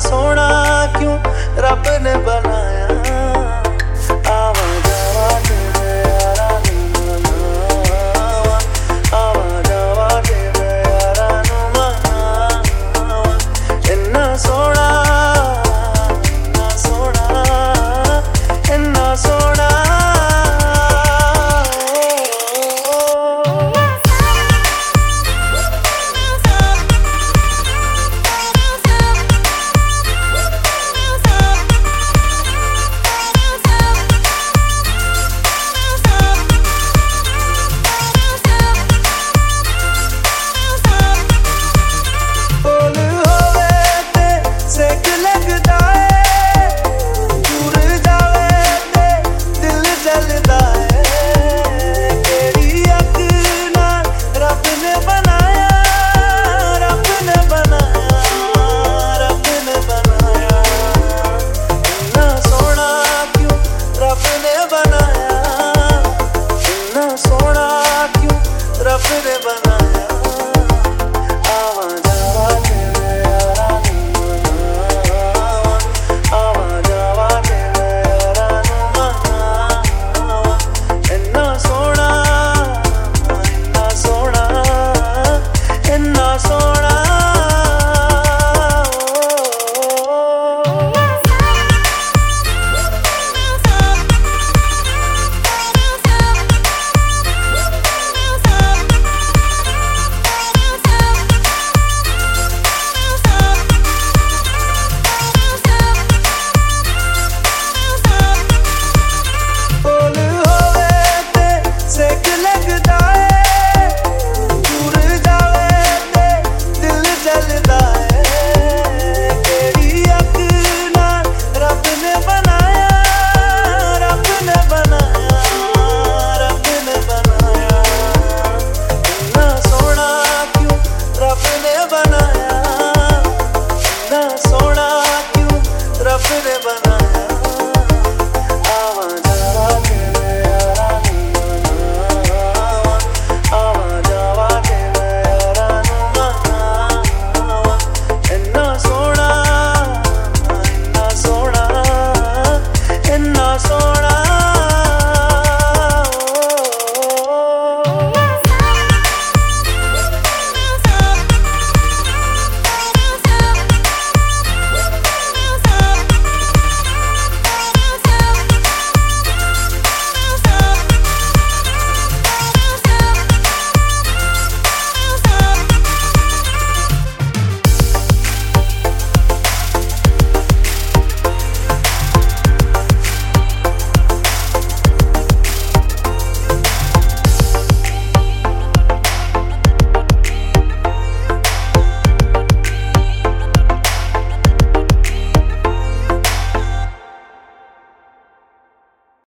सोना क्यों रब ने बना